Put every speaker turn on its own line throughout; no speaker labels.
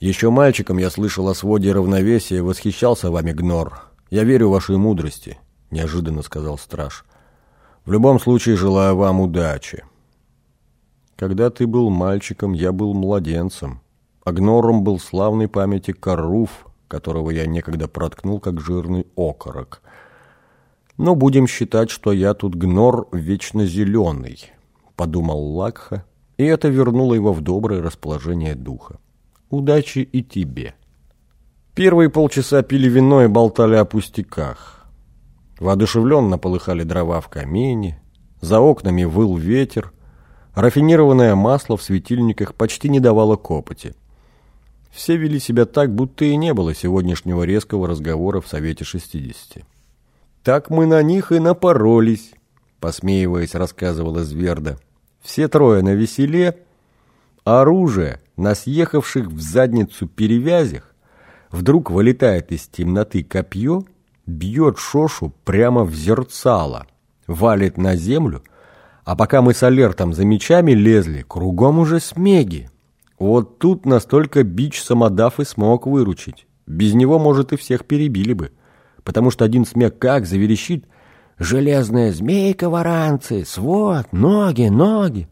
Еще мальчиком я слышал о своде равновесия и восхищался вами, Гнор. Я верю вашей мудрости, неожиданно сказал страж. В любом случае желаю вам удачи. Когда ты был мальчиком, я был младенцем. А Гнором был славной памяти Каруф, которого я некогда проткнул, как жирный окорок. Но будем считать, что я тут Гнор вечно зеленый, подумал Лакха, и это вернуло его в доброе расположение духа. Удачи и тебе. Первые полчаса пили вино и болтали о пустяках. Воодушевленно полыхали дрова в камине, за окнами выл ветер, рафинированное масло в светильниках почти не давало копоти. Все вели себя так, будто и не было сегодняшнего резкого разговора в Совете 60. «Так мы на них и напоролись», — посмеиваясь, рассказывала Зверда. «Все трое на веселе, оружие на съехавших в задницу перевязях, вдруг вылетает из темноты копье, бьет Шошу прямо в зерцало, валит на землю, а пока мы с Алертом за мечами лезли, кругом уже смеги. Вот тут настолько бич самодав и смог выручить. Без него, может, и всех перебили бы. Потому что один смех как заверещит «Железная змейка варанцы! Свод! Ноги! Ноги!»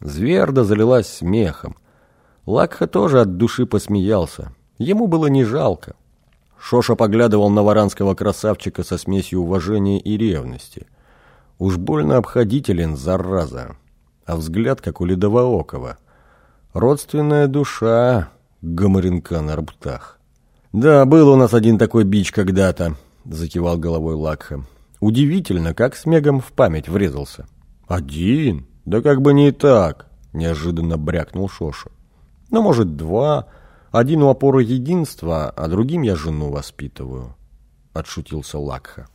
Зверда залилась смехом. Лакха тоже от души посмеялся. Ему было не жалко. Шоша поглядывал на варанского красавчика со смесью уважения и ревности. Уж больно обходителен, зараза. А взгляд, как у Ледовоокова. Родственная душа гоморинка на рптах. «Да, был у нас один такой бич когда-то», — закивал головой Лакха. «Удивительно, как с Мегом в память врезался». «Один? Да как бы не так», — неожиданно брякнул Шоша. «Ну, может, два. Один у опоры единства, а другим я жену воспитываю», — отшутился Лакха.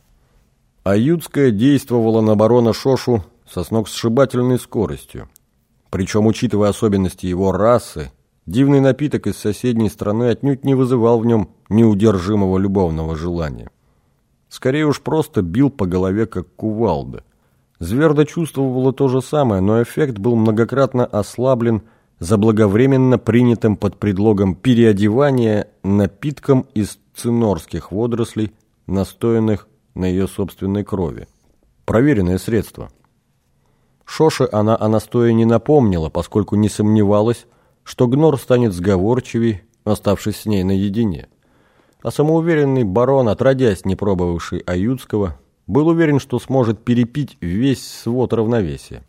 Аютская действовала на барона Шошу со сногсшибательной скоростью. Причем, учитывая особенности его расы, дивный напиток из соседней страны отнюдь не вызывал в нем неудержимого любовного желания. Скорее уж просто бил по голове, как кувалда. Зверда чувствовала то же самое, но эффект был многократно ослаблен заблаговременно принятым под предлогом переодевания напитком из цинорских водорослей, настоянных на ее собственной крови. Проверенное средство – Шоше она о настое не напомнила, поскольку не сомневалась, что Гнор станет сговорчивей, оставшись с ней наедине. А самоуверенный барон, отродясь не пробовавший аютского, был уверен, что сможет перепить весь свод равновесия.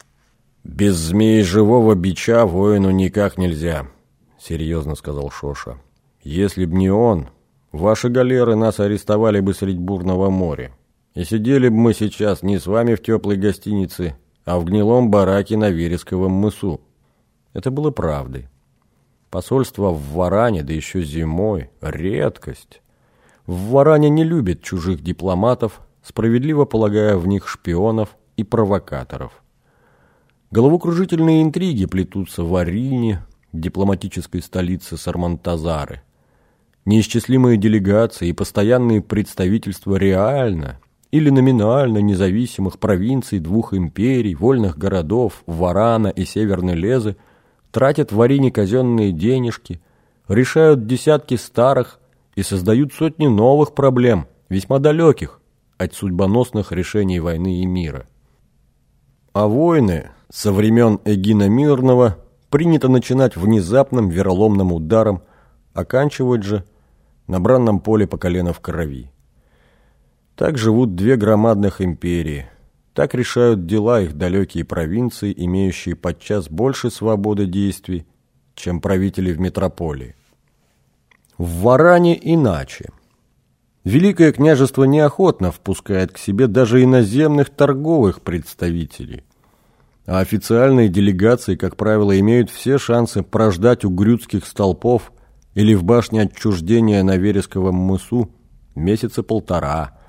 «Без змеи живого бича воину никак нельзя», — серьезно сказал Шоша. «Если б не он, ваши галеры нас арестовали бы средь бурного моря, и сидели бы мы сейчас не с вами в теплой гостинице, а в гнилом бараке на Вересковом мысу. Это было правдой. Посольство в Варане, да еще зимой, редкость. В Варане не любят чужих дипломатов, справедливо полагая в них шпионов и провокаторов. Головокружительные интриги плетутся в Арине, дипломатической столице Сармантазары. Неисчислимые делегации и постоянные представительства реально, или номинально независимых провинций двух империй, вольных городов, Варана и Северной Лезы, тратят в Арине казенные денежки, решают десятки старых и создают сотни новых проблем, весьма далеких от судьбоносных решений войны и мира. А войны со времен Эгина Мирного принято начинать внезапным вероломным ударом, оканчивать же на бранном поле по колено в крови. Так живут две громадных империи. Так решают дела их далекие провинции, имеющие подчас больше свободы действий, чем правители в метрополии. В Варане иначе. Великое княжество неохотно впускает к себе даже иноземных торговых представителей. А официальные делегации, как правило, имеют все шансы прождать у грюдских столпов или в башне отчуждения на Вересковом мысу месяца полтора –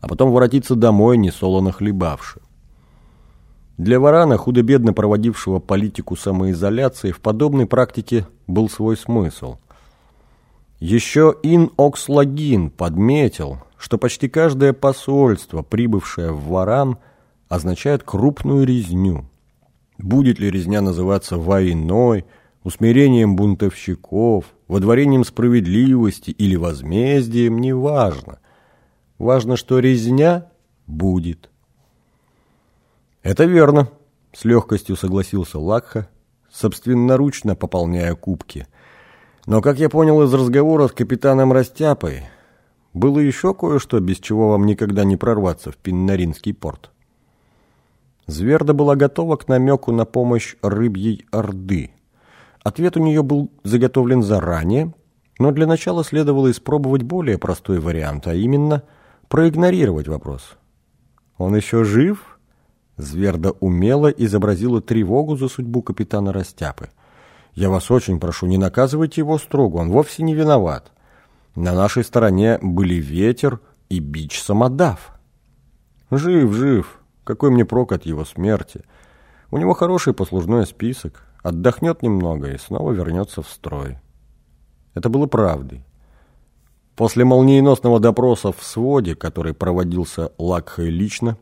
а потом воротиться домой, несолоно хлебавши. Для Варана, худо-бедно проводившего политику самоизоляции, в подобной практике был свой смысл. Еще Ин Окслагин подметил, что почти каждое посольство, прибывшее в Варан, означает крупную резню. Будет ли резня называться войной, усмирением бунтовщиков, водворением справедливости или возмездием, неважно. Важно, что резня будет. Это верно, с легкостью согласился Лакха, собственноручно пополняя кубки. Но, как я понял из разговора с капитаном Растяпой, было еще кое-что, без чего вам никогда не прорваться в Пиннаринский порт. Зверда была готова к намеку на помощь рыбьей орды. Ответ у нее был заготовлен заранее, но для начала следовало испробовать более простой вариант, а именно проигнорировать вопрос. «Он еще жив?» Зверда умело изобразила тревогу за судьбу капитана Растяпы. «Я вас очень прошу, не наказывайте его строго, он вовсе не виноват. На нашей стороне были ветер и бич самодав». «Жив, жив. Какой мне прок от его смерти? У него хороший послужной список. Отдохнет немного и снова вернется в строй». Это было правдой. После молниеносного допроса в своде, который проводился Лакхой лично,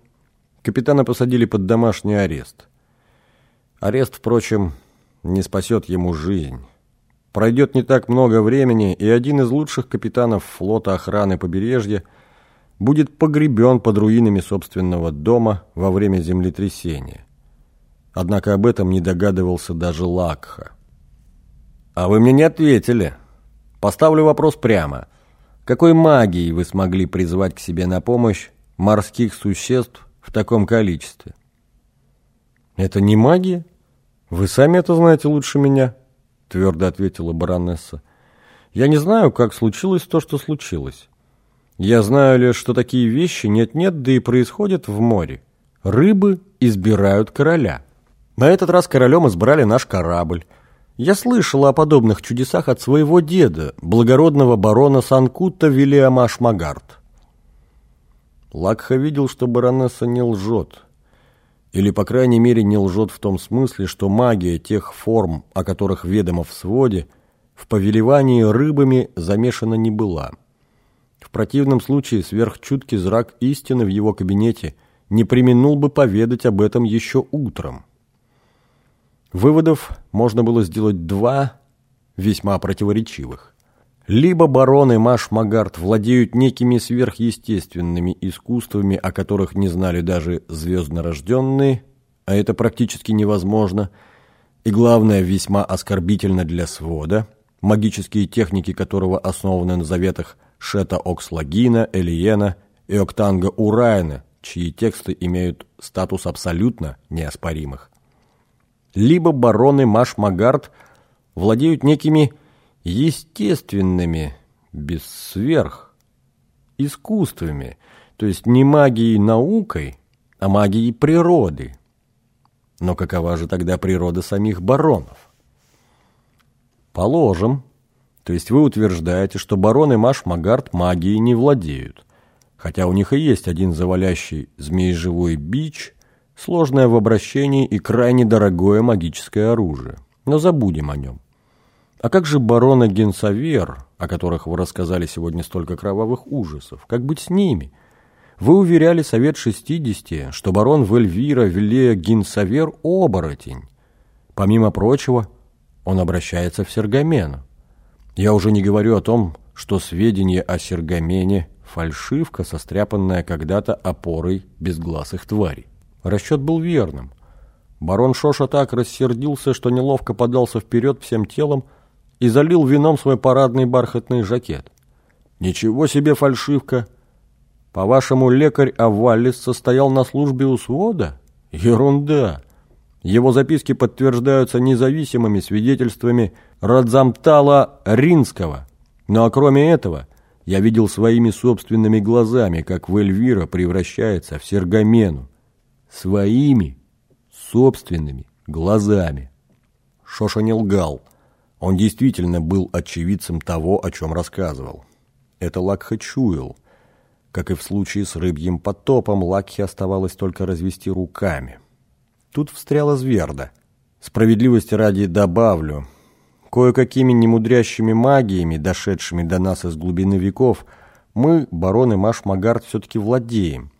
Капитана посадили под домашний арест. Арест, впрочем, не спасет ему жизнь. Пройдет не так много времени, и один из лучших капитанов флота охраны побережья будет погребен под руинами собственного дома во время землетрясения. Однако об этом не догадывался даже Лакха. «А вы мне не ответили. Поставлю вопрос прямо. Какой магией вы смогли призвать к себе на помощь морских существ, в таком количестве. «Это не магия? Вы сами это знаете лучше меня», — твердо ответила баронесса. «Я не знаю, как случилось то, что случилось. Я знаю лишь, что такие вещи нет-нет, да и происходят в море. Рыбы избирают короля. На этот раз королем избрали наш корабль. Я слышала о подобных чудесах от своего деда, благородного барона Санкута Вильяма Ашмагард. Лакха видел, что баронесса не лжет. Или, по крайней мере, не лжет в том смысле, что магия тех форм, о которых ведомо в своде, в повелевании рыбами замешана не была. В противном случае сверхчуткий зрак истины в его кабинете не применул бы поведать об этом еще утром. Выводов можно было сделать два, весьма противоречивых. Либо бароны Маш Магард владеют некими сверхъестественными искусствами, о которых не знали даже звезднорожденные, а это практически невозможно, и, главное, весьма оскорбительно для свода, магические техники которого основаны на заветах Шета Окслагина, Элиена и Октанга Урайна, чьи тексты имеют статус абсолютно неоспоримых. Либо бароны Маш Магард владеют некими естественными, без сверх, искусствами, то есть не магией наукой, а магией природы. Но какова же тогда природа самих баронов? Положим, то есть вы утверждаете, что бароны Маш-Магард магией не владеют, хотя у них и есть один завалящий змееживой бич, сложное в обращении и крайне дорогое магическое оружие. Но забудем о нем. А как же барона Генсавер, о которых вы рассказали сегодня столько кровавых ужасов? Как быть с ними? Вы уверяли Совет 60, что барон Вельвира Вилея Генсавер – оборотень. Помимо прочего, он обращается в Сергамену. Я уже не говорю о том, что сведения о Сергамене – фальшивка, состряпанная когда-то опорой безгласых тварей. Расчет был верным. Барон Шоша так рассердился, что неловко подался вперед всем телом – и залил вином свой парадный бархатный жакет. «Ничего себе фальшивка! По-вашему, лекарь Авалис состоял на службе у свода? Ерунда! Его записки подтверждаются независимыми свидетельствами Радзамтала Ринского. Ну а кроме этого, я видел своими собственными глазами, как Вельвира превращается в Сергамену. Своими собственными глазами. Шоша не лгал. Он действительно был очевидцем того, о чем рассказывал. Это Лакха чуял. Как и в случае с рыбьим потопом, Лакхе оставалось только развести руками. Тут встряла Зверда. Справедливости ради добавлю. Кое-какими немудрящими магиями, дошедшими до нас из глубины веков, мы, бароны Маш-Магард, все-таки владеем.